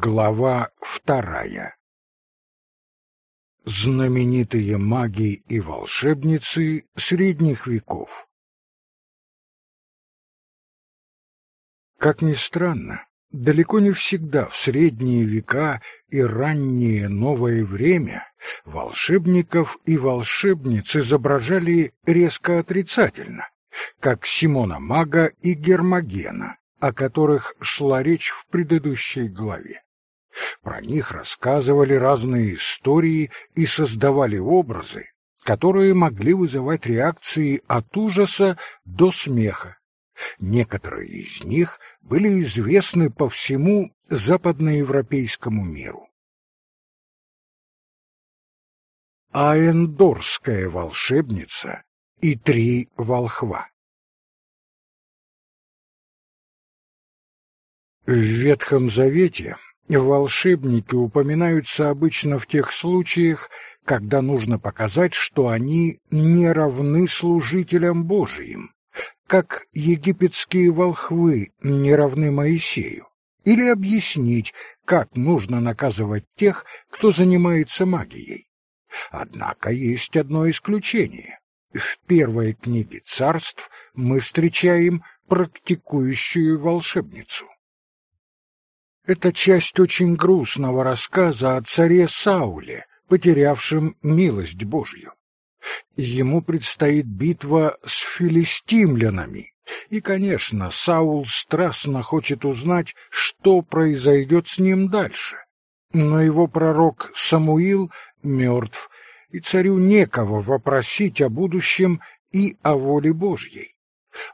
Глава вторая Знаменитые маги и волшебницы средних веков Как ни странно, далеко не всегда в средние века и раннее новое время волшебников и волшебниц изображали резко отрицательно, как Симона Мага и Гермогена, о которых шла речь в предыдущей главе. Про них рассказывали разные истории и создавали образы, которые могли вызывать реакции от ужаса до смеха. Некоторые из них были известны по всему западноевропейскому миру. Аэндорская волшебница и три волхва В Ветхом Завете Волшебники упоминаются обычно в тех случаях, когда нужно показать, что они не равны служителям Божиим, как египетские волхвы не равны Моисею, или объяснить, как нужно наказывать тех, кто занимается магией. Однако есть одно исключение. В первой книге царств мы встречаем практикующую волшебницу. Это часть очень грустного рассказа о царе Сауле, потерявшем милость Божью. Ему предстоит битва с филистимлянами, и, конечно, Саул страстно хочет узнать, что произойдет с ним дальше. Но его пророк Самуил мертв, и царю некого вопросить о будущем и о воле Божьей.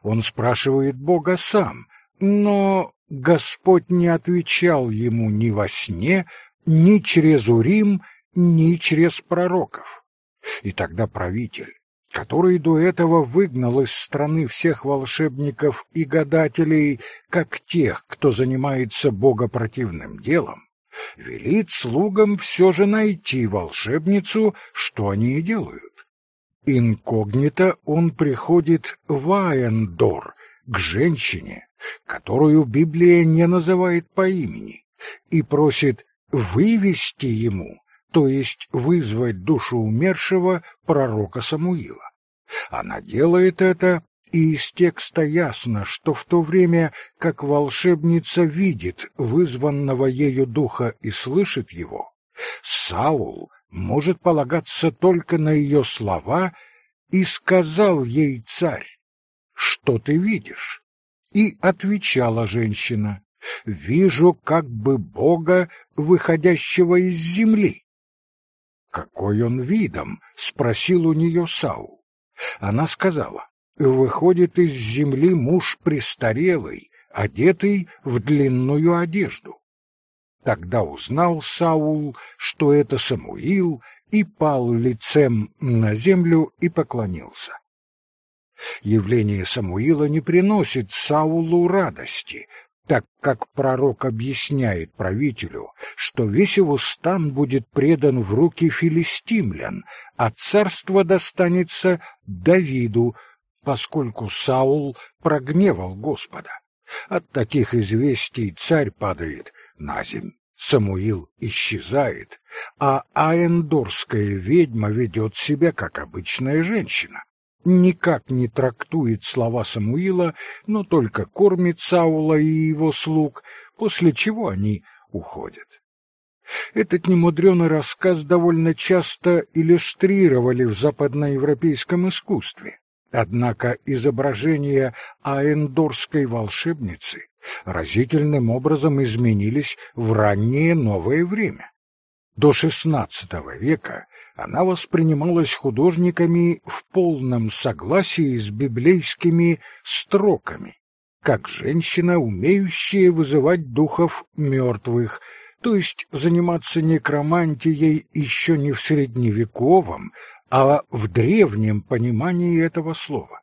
Он спрашивает Бога сам, но Господь не отвечал ему ни во сне, ни через Урим, ни через пророков. И тогда правитель, который до этого выгнал из страны всех волшебников и гадателей, как тех, кто занимается богопротивным делом, велит слугам все же найти волшебницу, что они и делают. Инкогнито он приходит в Аендор, к женщине, которую Библия не называет по имени, и просит вывести ему, то есть вызвать душу умершего пророка Самуила. Она делает это, и из текста ясно, что в то время, как волшебница видит вызванного ею духа и слышит его, Саул может полагаться только на ее слова, и сказал ей царь, «Что ты видишь?» И отвечала женщина, «Вижу как бы Бога, выходящего из земли». «Какой он видом?» — спросил у нее Саул. Она сказала, «Выходит из земли муж престарелый, одетый в длинную одежду». Тогда узнал Саул, что это Самуил, и пал лицем на землю и поклонился. Явление Самуила не приносит Саулу радости, так как пророк объясняет правителю, что весь его стан будет предан в руки филистимлян, а царство достанется Давиду, поскольку Саул прогневал Господа. От таких известий царь падает на земь. Самуил исчезает, а аэндорская ведьма ведет себя как обычная женщина никак не трактует слова Самуила, но только кормит Саула и его слуг, после чего они уходят. Этот немудрёный рассказ довольно часто иллюстрировали в западноевропейском искусстве. Однако изображения аэндорской волшебницы разительным образом изменились в раннее новое время. До XVI века она воспринималась художниками в полном согласии с библейскими строками, как женщина, умеющая вызывать духов мертвых, то есть заниматься некромантией еще не в средневековом, а в древнем понимании этого слова.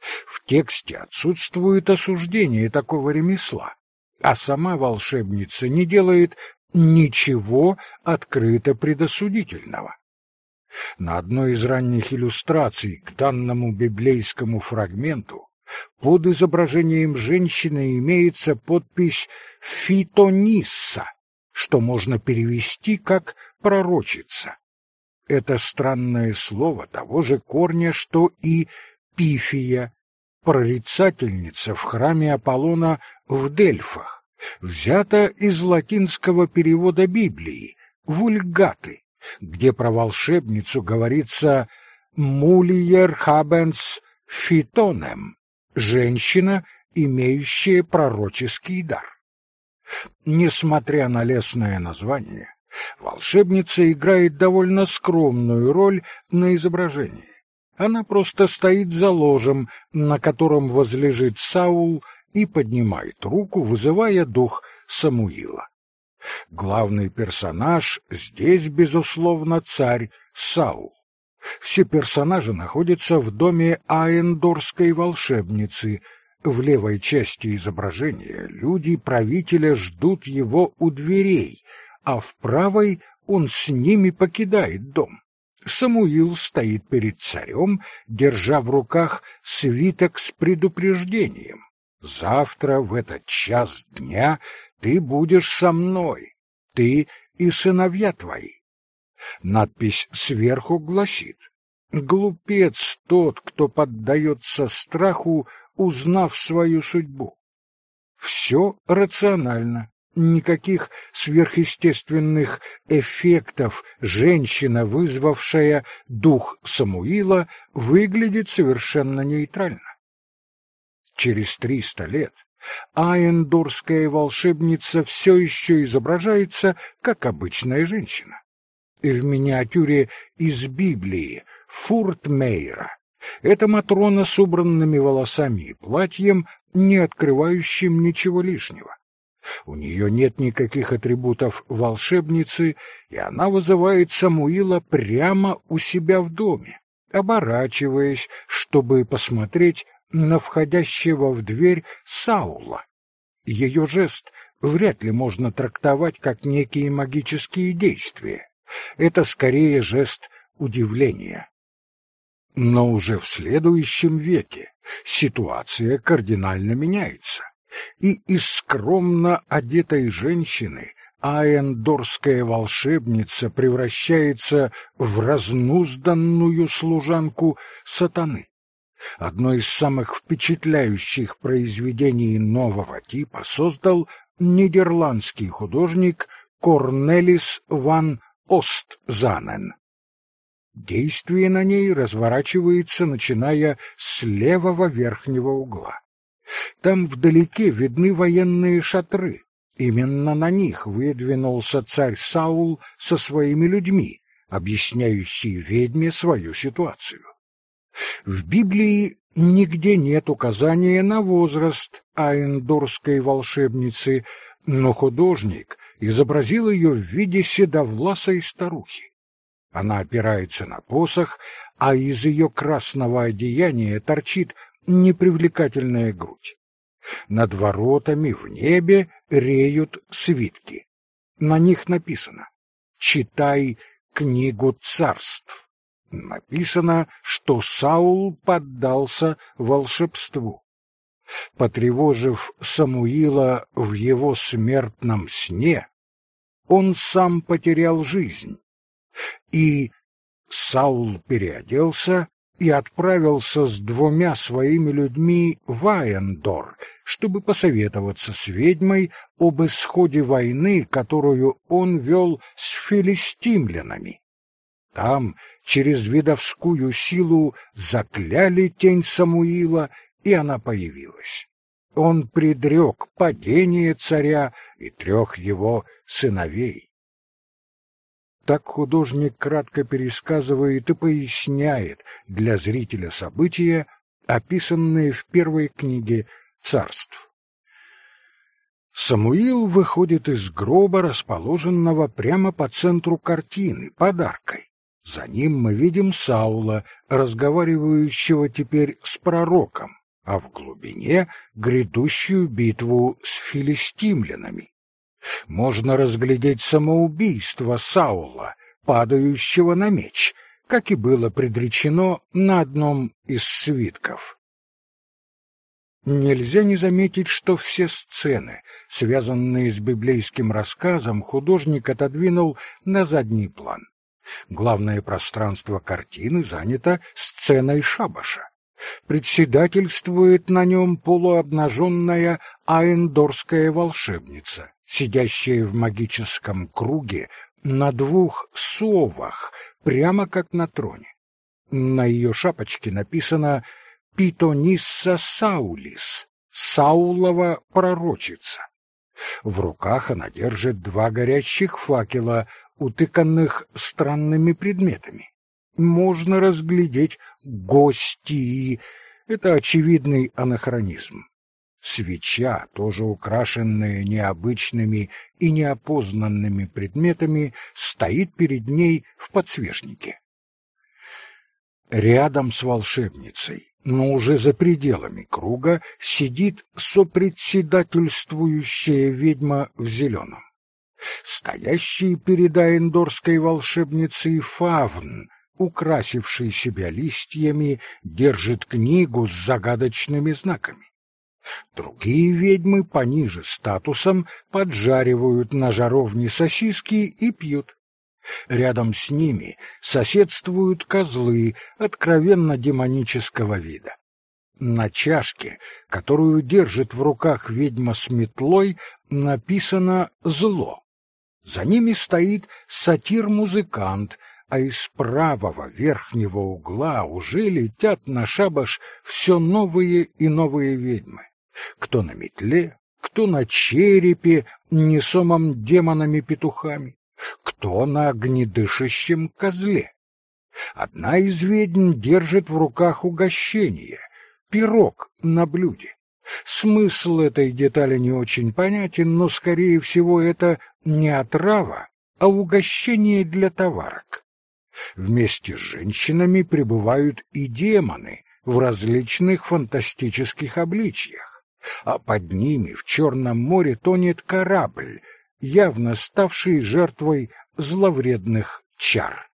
В тексте отсутствует осуждение такого ремесла, а сама волшебница не делает ничего открыто предосудительного. На одной из ранних иллюстраций к данному библейскому фрагменту под изображением женщины имеется подпись «Фитонисса», что можно перевести как «пророчица». Это странное слово того же корня, что и «пифия», прорицательница в храме Аполлона в Дельфах, взято из латинского перевода Библии «вульгаты», где про волшебницу говорится «мулиер хабенс фитонем» — женщина, имеющая пророческий дар. Несмотря на лесное название, волшебница играет довольно скромную роль на изображении. Она просто стоит за ложем, на котором возлежит Саул, и поднимает руку, вызывая дух Самуила. Главный персонаж здесь, безусловно, царь Саул. Все персонажи находятся в доме Аендорской волшебницы. В левой части изображения люди правителя ждут его у дверей, а в правой он с ними покидает дом. Самуил стоит перед царем, держа в руках свиток с предупреждением. «Завтра в этот час дня ты будешь со мной, ты и сыновья твои». Надпись сверху гласит «Глупец тот, кто поддается страху, узнав свою судьбу». Все рационально, никаких сверхъестественных эффектов женщина, вызвавшая дух Самуила, выглядит совершенно нейтрально. Через триста лет Аендорская волшебница все еще изображается как обычная женщина. В миниатюре из Библии Фуртмейра это Матрона с убранными волосами и платьем, не открывающим ничего лишнего. У нее нет никаких атрибутов волшебницы, и она вызывает Самуила прямо у себя в доме, оборачиваясь, чтобы посмотреть на входящего в дверь Саула. Ее жест вряд ли можно трактовать как некие магические действия. Это скорее жест удивления. Но уже в следующем веке ситуация кардинально меняется и из скромно одетой женщины Аендорская волшебница превращается в разнузданную служанку сатаны. Одно из самых впечатляющих произведений нового типа создал нидерландский художник Корнелис ван Остзанен. Действие на ней разворачивается, начиная с левого верхнего угла. Там вдалеке видны военные шатры. Именно на них выдвинулся царь Саул со своими людьми, объясняющий ведьме свою ситуацию. В Библии нигде нет указания на возраст аэндорской волшебницы, но художник изобразил ее в виде седовласой старухи. Она опирается на посох, а из ее красного одеяния торчит непривлекательная грудь. Над воротами в небе реют свитки. На них написано «Читай книгу царств». Написано, что Саул поддался волшебству. Потревожив Самуила в его смертном сне, он сам потерял жизнь. И Саул переоделся и отправился с двумя своими людьми в Айендор, чтобы посоветоваться с ведьмой об исходе войны, которую он вел с филистимлянами. Там через видовскую силу закляли тень Самуила, и она появилась. Он предрек падение царя и трех его сыновей. Так художник кратко пересказывает и поясняет для зрителя события, описанные в первой книге «Царств». Самуил выходит из гроба, расположенного прямо по центру картины, подаркой. За ним мы видим Саула, разговаривающего теперь с пророком, а в глубине грядущую битву с филистимлянами можно разглядеть самоубийство Саула, падающего на меч, как и было предречено на одном из свитков. нельзя не заметить, что все сцены, связанные с библейским рассказом, художник отодвинул на задний план. Главное пространство картины занято сценой шабаша. Председательствует на нем полуобнаженная аэндорская волшебница, сидящая в магическом круге на двух совах, прямо как на троне. На ее шапочке написано «Питонисса Саулис» — «Саулова пророчица». В руках она держит два горящих факела, утыканных странными предметами. Можно разглядеть гости. Это очевидный анахронизм. Свеча, тоже украшенная необычными и неопознанными предметами, стоит перед ней в подсвечнике. Рядом с волшебницей, но уже за пределами круга, сидит сопредседательствующая ведьма в зеленом. Стоящий перед аэндорской волшебницей фавн, украсивший себя листьями, держит книгу с загадочными знаками. Другие ведьмы пониже статусом поджаривают на жаровне сосиски и пьют. Рядом с ними соседствуют козлы откровенно демонического вида. На чашке, которую держит в руках ведьма с метлой, написано «зло». За ними стоит сатир-музыкант, а из правого верхнего угла уже летят на шабаш все новые и новые ведьмы. Кто на метле, кто на черепе, несомом демонами-петухами кто на огнедышащем козле. Одна из ведьм держит в руках угощение, пирог на блюде. Смысл этой детали не очень понятен, но, скорее всего, это не отрава, а угощение для товарок. Вместе с женщинами пребывают и демоны в различных фантастических обличьях, а под ними в Черном море тонет корабль, явно ставший жертвой зловредных чар.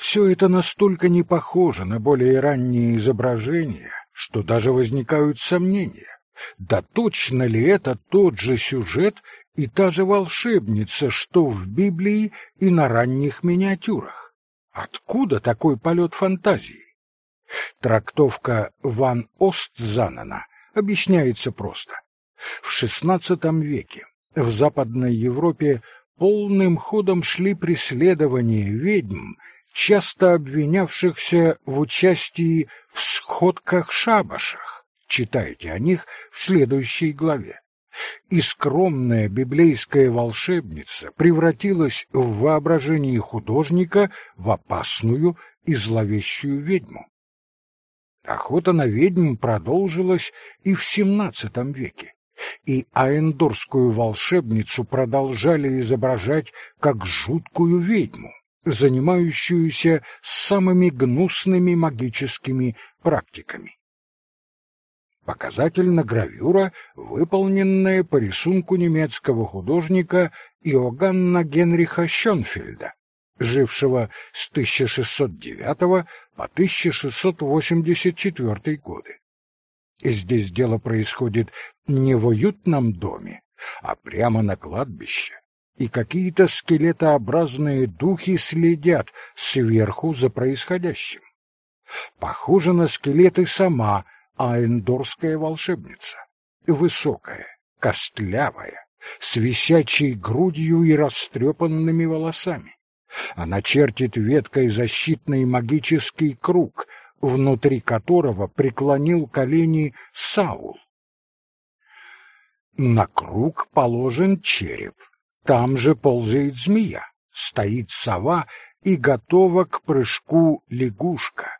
Все это настолько не похоже на более ранние изображения, что даже возникают сомнения. Да точно ли это тот же сюжет и та же волшебница, что в Библии и на ранних миниатюрах? Откуда такой полет фантазии? Трактовка Ван Остзанена объясняется просто. В XVI веке в Западной Европе полным ходом шли преследования ведьм, часто обвинявшихся в участии в сходках-шабашах. Читайте о них в следующей главе. И скромная библейская волшебница превратилась в воображении художника в опасную и зловещую ведьму. Охота на ведьм продолжилась и в XVII веке и аэндорскую волшебницу продолжали изображать как жуткую ведьму, занимающуюся самыми гнусными магическими практиками. Показательна гравюра, выполненная по рисунку немецкого художника Иоганна Генриха Щенфельда, жившего с 1609 по 1684 годы. Здесь дело происходит не в уютном доме, а прямо на кладбище, и какие-то скелетообразные духи следят сверху за происходящим. Похоже на скелеты сама аэндорская волшебница, высокая, костлявая, с висячей грудью и растрепанными волосами. Она чертит веткой защитный магический круг, внутри которого преклонил колени Саул. На круг положен череп, там же ползает змея, стоит сова и готова к прыжку лягушка.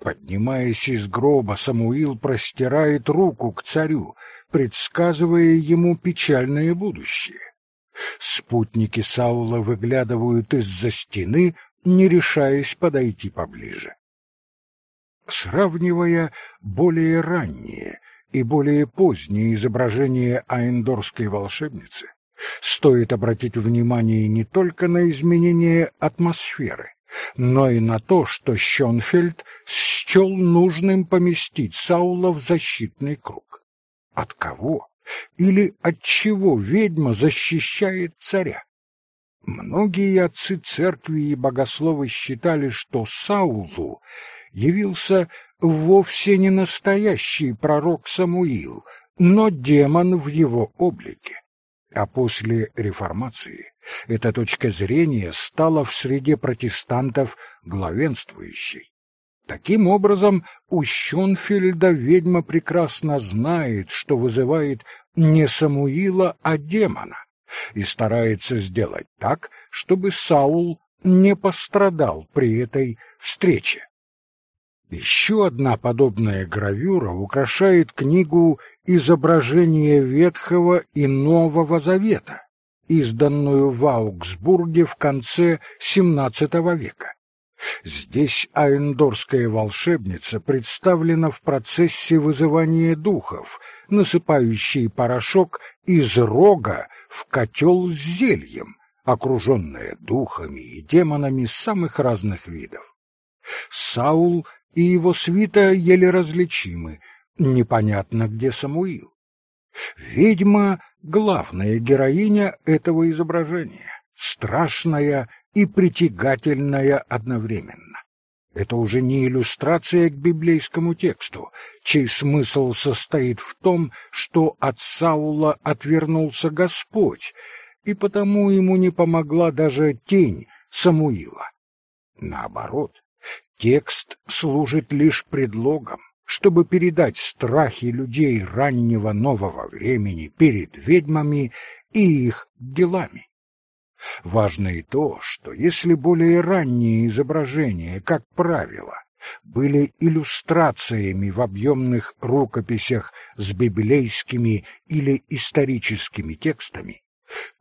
Поднимаясь из гроба, Самуил простирает руку к царю, предсказывая ему печальное будущее. Спутники Саула выглядывают из-за стены, не решаясь подойти поближе сравнивая более ранние и более поздние изображения аэндорской волшебницы, стоит обратить внимание не только на изменение атмосферы, но и на то, что Щенфельд счел нужным поместить Саула в защитный круг. От кого или от чего ведьма защищает царя? Многие отцы церкви и богословы считали, что Саулу явился вовсе не настоящий пророк Самуил, но демон в его облике. А после реформации эта точка зрения стала в среде протестантов главенствующей. Таким образом, у Щенфельда ведьма прекрасно знает, что вызывает не Самуила, а демона, и старается сделать так, чтобы Саул не пострадал при этой встрече. Еще одна подобная гравюра украшает книгу «Изображение Ветхого и Нового Завета», изданную в Аугсбурге в конце XVII века. Здесь аэндорская волшебница представлена в процессе вызывания духов, насыпающей порошок из рога в котел с зельем, окруженная духами и демонами самых разных видов. Саул и его свита еле различимы, непонятно, где Самуил. Ведьма — главная героиня этого изображения, страшная и притягательная одновременно. Это уже не иллюстрация к библейскому тексту, чей смысл состоит в том, что от Саула отвернулся Господь, и потому ему не помогла даже тень Самуила. Наоборот, текст служит лишь предлогом, чтобы передать страхи людей раннего нового времени перед ведьмами и их делами. Важно и то, что если более ранние изображения, как правило, были иллюстрациями в объемных рукописях с библейскими или историческими текстами,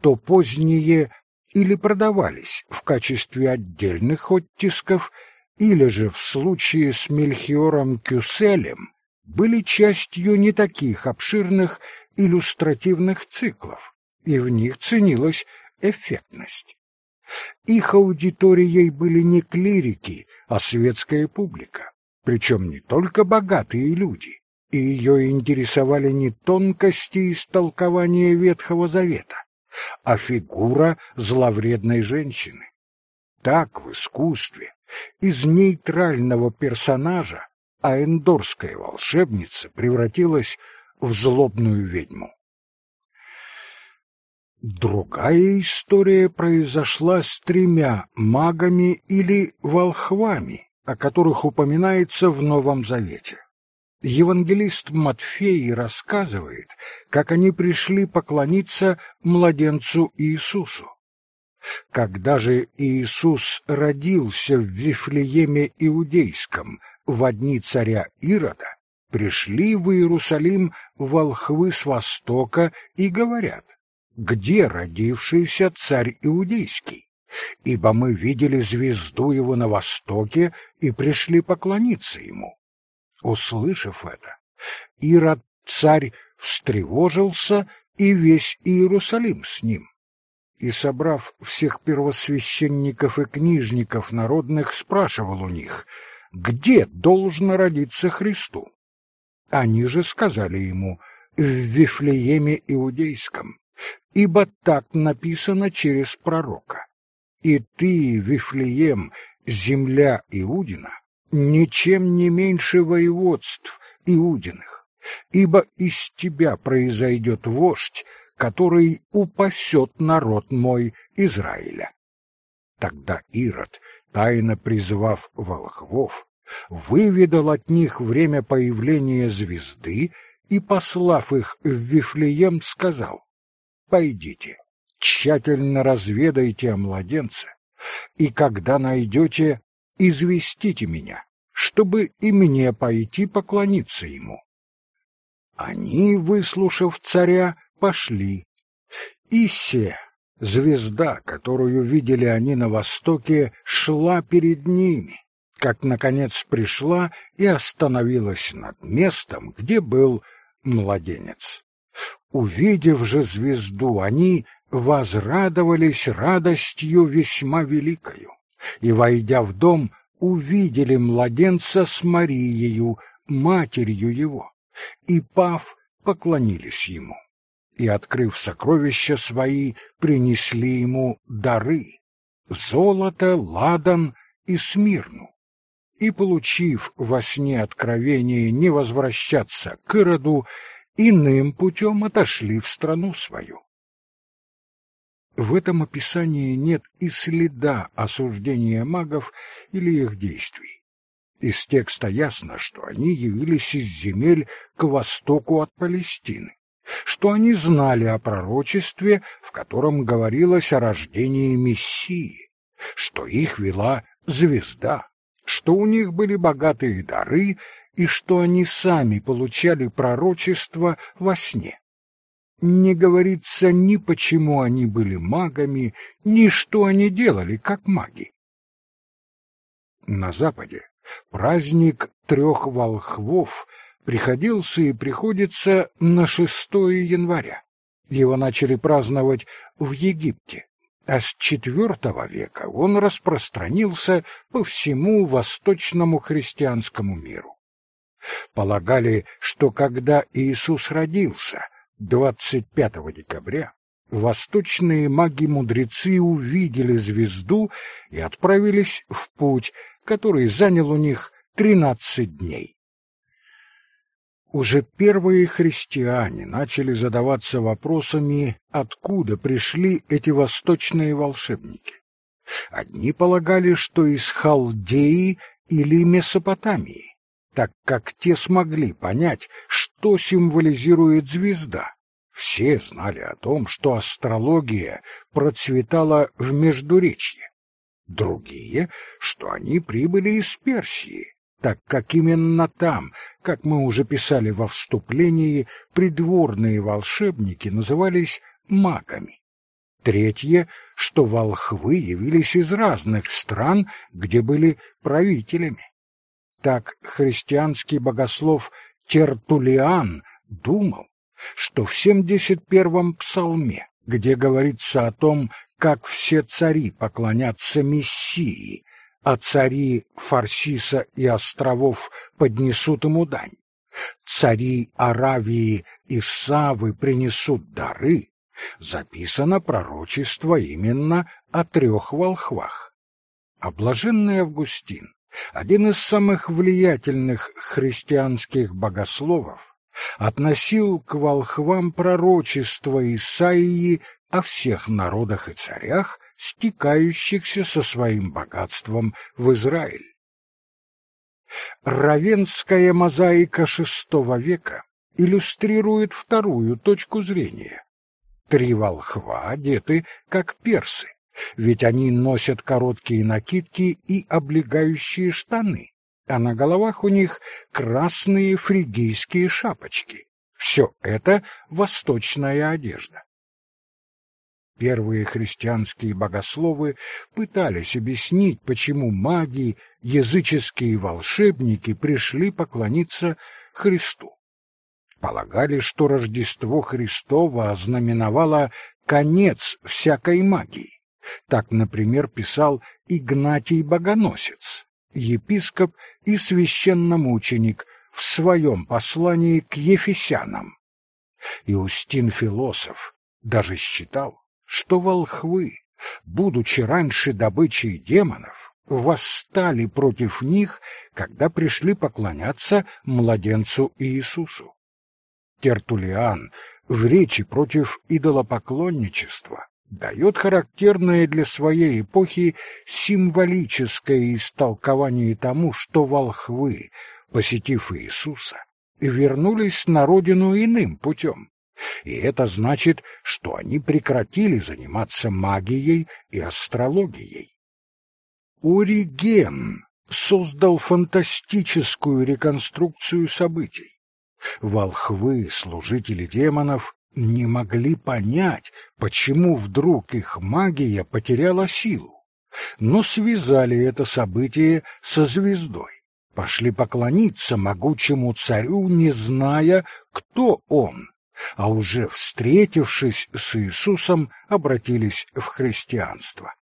то поздние или продавались в качестве отдельных оттисков, или же в случае с Мельхиором Кюселем были частью не таких обширных иллюстративных циклов, и в них ценилась эффектность. Их аудиторией были не клирики, а светская публика, причем не только богатые люди, и ее интересовали не тонкости истолкования Ветхого Завета, а фигура зловредной женщины. Так в искусстве из нейтрального персонажа аэндорская волшебница превратилась в злобную ведьму. Другая история произошла с тремя магами или волхвами, о которых упоминается в Новом Завете. Евангелист Матфей рассказывает, как они пришли поклониться младенцу Иисусу. Когда же Иисус родился в Вифлееме Иудейском в дни царя Ирода, пришли в Иерусалим волхвы с востока и говорят, где родившийся царь Иудейский, ибо мы видели звезду его на востоке и пришли поклониться ему. Услышав это, Ирод царь встревожился, и весь Иерусалим с ним. И, собрав всех первосвященников и книжников народных, спрашивал у них, где должно родиться Христу. Они же сказали ему, в Вифлееме Иудейском, ибо так написано через пророка. И ты, Вифлеем, земля Иудина, ничем не меньше воеводств Иудиных, ибо из тебя произойдет вождь, который упасет народ мой Израиля. Тогда Ирод, тайно призвав волхвов, выведал от них время появления звезды и, послав их в Вифлеем, сказал, Пойдите, тщательно разведайте о младенце, и когда найдете, известите меня, чтобы и мне пойти поклониться ему. Они, выслушав царя, пошли. И се, звезда, которую видели они на востоке, шла перед ними, как, наконец, пришла и остановилась над местом, где был младенец. Увидев же звезду, они возрадовались радостью весьма великою и, войдя в дом, увидели младенца с Марией, матерью его, и, пав, поклонились ему, и, открыв сокровища свои, принесли ему дары — золото, ладан и смирну. И, получив во сне откровение не возвращаться к Ироду, иным путем отошли в страну свою. В этом описании нет и следа осуждения магов или их действий. Из текста ясно, что они явились из земель к востоку от Палестины, что они знали о пророчестве, в котором говорилось о рождении Мессии, что их вела звезда, что у них были богатые дары и что они сами получали пророчество во сне. Не говорится ни почему они были магами, ни что они делали как маги. На Западе праздник трех волхвов приходился и приходится на 6 января. Его начали праздновать в Египте, а с IV века он распространился по всему восточному христианскому миру. Полагали, что когда Иисус родился – 25 декабря восточные маги-мудрецы увидели звезду и отправились в путь, который занял у них 13 дней. Уже первые христиане начали задаваться вопросами, откуда пришли эти восточные волшебники. Одни полагали, что из Халдеи или Месопотамии, так как те смогли понять, что символизирует звезда. Все знали о том, что астрология процветала в Междуречье. Другие, что они прибыли из Персии, так как именно там, как мы уже писали во вступлении, придворные волшебники назывались магами. Третье, что волхвы явились из разных стран, где были правителями. Так христианский богослов Тертулиан думал, что в 71-м псалме, где говорится о том, как все цари поклонятся Мессии, а цари Фарсиса и островов поднесут ему дань, цари Аравии и Савы принесут дары, записано пророчество именно о трех волхвах. А блаженный Августин один из самых влиятельных христианских богословов, относил к волхвам пророчество Исаии о всех народах и царях, стекающихся со своим богатством в Израиль. Равенская мозаика VI века иллюстрирует вторую точку зрения. Три волхва одеты, как персы, ведь они носят короткие накидки и облегающие штаны, а на головах у них красные фригийские шапочки. Все это восточная одежда. Первые христианские богословы пытались объяснить, почему маги, языческие волшебники пришли поклониться Христу. Полагали, что Рождество Христово ознаменовало конец всякой магии. Так, например, писал Игнатий Богоносец, епископ и священномученик в своем послании к Ефесянам. Иустин Философ даже считал, что волхвы, будучи раньше добычей демонов, восстали против них, когда пришли поклоняться младенцу Иисусу. Тертулиан в речи против идолопоклонничества дает характерное для своей эпохи символическое истолкование тому, что волхвы, посетив Иисуса, вернулись на родину иным путем. И это значит, что они прекратили заниматься магией и астрологией. Ориген создал фантастическую реконструкцию событий. Волхвы, служители демонов, не могли понять, почему вдруг их магия потеряла силу, но связали это событие со звездой, пошли поклониться могучему царю, не зная, кто он, а уже встретившись с Иисусом, обратились в христианство.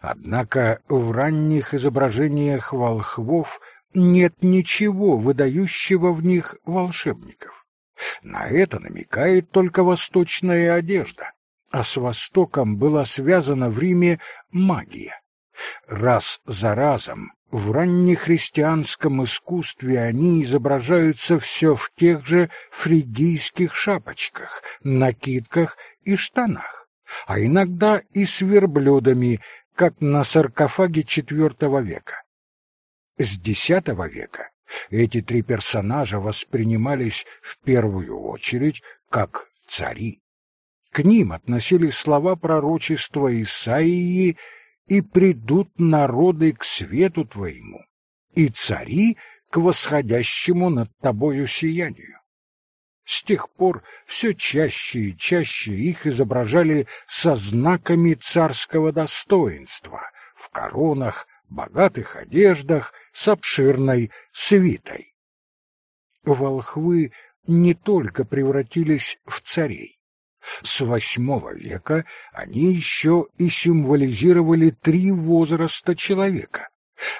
Однако в ранних изображениях волхвов нет ничего выдающего в них волшебников. На это намекает только восточная одежда, а с Востоком была связана в Риме магия. Раз за разом в раннехристианском искусстве они изображаются все в тех же фригийских шапочках, накидках и штанах, а иногда и с верблюдами, как на саркофаге IV века. С X века эти три персонажа воспринимались в первую очередь как цари. К ним относились слова пророчества Исаии «И придут народы к свету твоему, и цари к восходящему над тобою сиянию». С тех пор все чаще и чаще их изображали со знаками царского достоинства, в коронах, богатых одеждах, с обширной свитой. Волхвы не только превратились в царей. С восьмого века они еще и символизировали три возраста человека.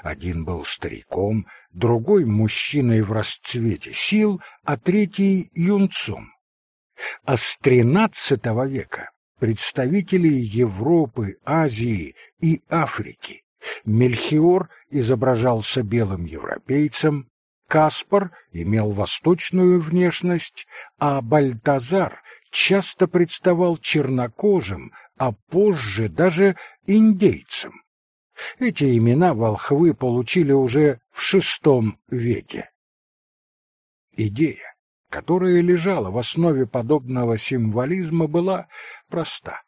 Один был стариком, другой — мужчиной в расцвете сил, а третий — юнцом. А с XIII века представители Европы, Азии и Африки Мельхиор изображался белым европейцем, Каспар имел восточную внешность, а Бальтазар часто представал чернокожим, а позже даже индейцем. Эти имена волхвы получили уже в VI веке. Идея, которая лежала в основе подобного символизма, была проста.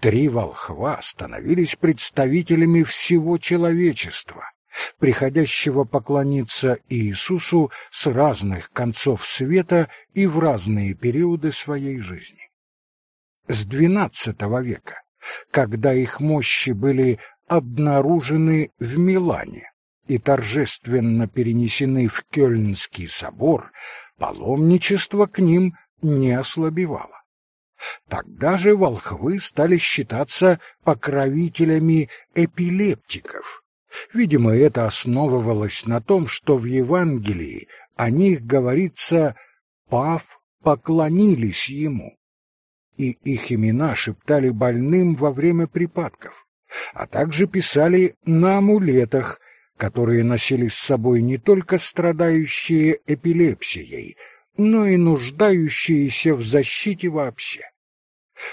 Три волхва становились представителями всего человечества, приходящего поклониться Иисусу с разных концов света и в разные периоды своей жизни. С XII века, когда их мощи были обнаружены в Милане и торжественно перенесены в Кёльнский собор, паломничество к ним не ослабевало. Тогда же волхвы стали считаться покровителями эпилептиков. Видимо, это основывалось на том, что в Евангелии о них говорится «пав поклонились ему», и их имена шептали больным во время припадков, а также писали на амулетах, которые носили с собой не только страдающие эпилепсией, но и нуждающиеся в защите вообще.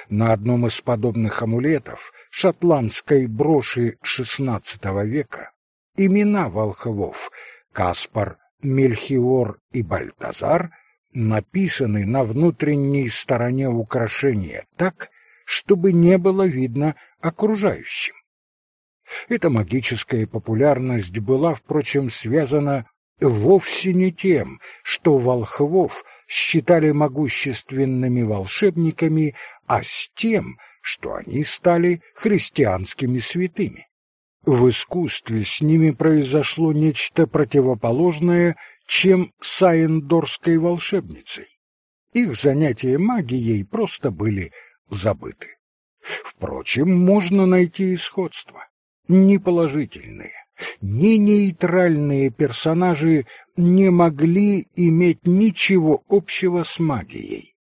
На одном из подобных амулетов шотландской броши XVI века имена волхвов Каспар, Мельхиор и Бальтазар написаны на внутренней стороне украшения так, чтобы не было видно окружающим. Эта магическая популярность была, впрочем, связана вовсе не тем, что волхвов считали могущественными волшебниками, а с тем, что они стали христианскими святыми. В искусстве с ними произошло нечто противоположное, чем с Аендорской волшебницей. Их занятия магией просто были забыты. Впрочем, можно найти исходство, неположительные ни нейтральные персонажи не могли иметь ничего общего с магией.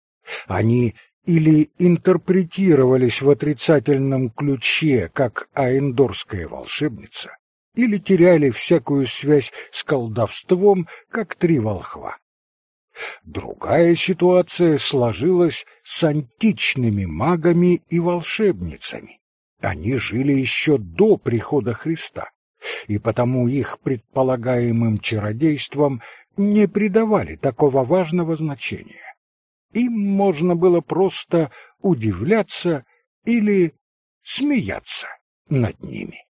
Они или интерпретировались в отрицательном ключе, как аэндорская волшебница, или теряли всякую связь с колдовством, как три волхва. Другая ситуация сложилась с античными магами и волшебницами. Они жили еще до прихода Христа и потому их предполагаемым чародействам не придавали такого важного значения. Им можно было просто удивляться или смеяться над ними.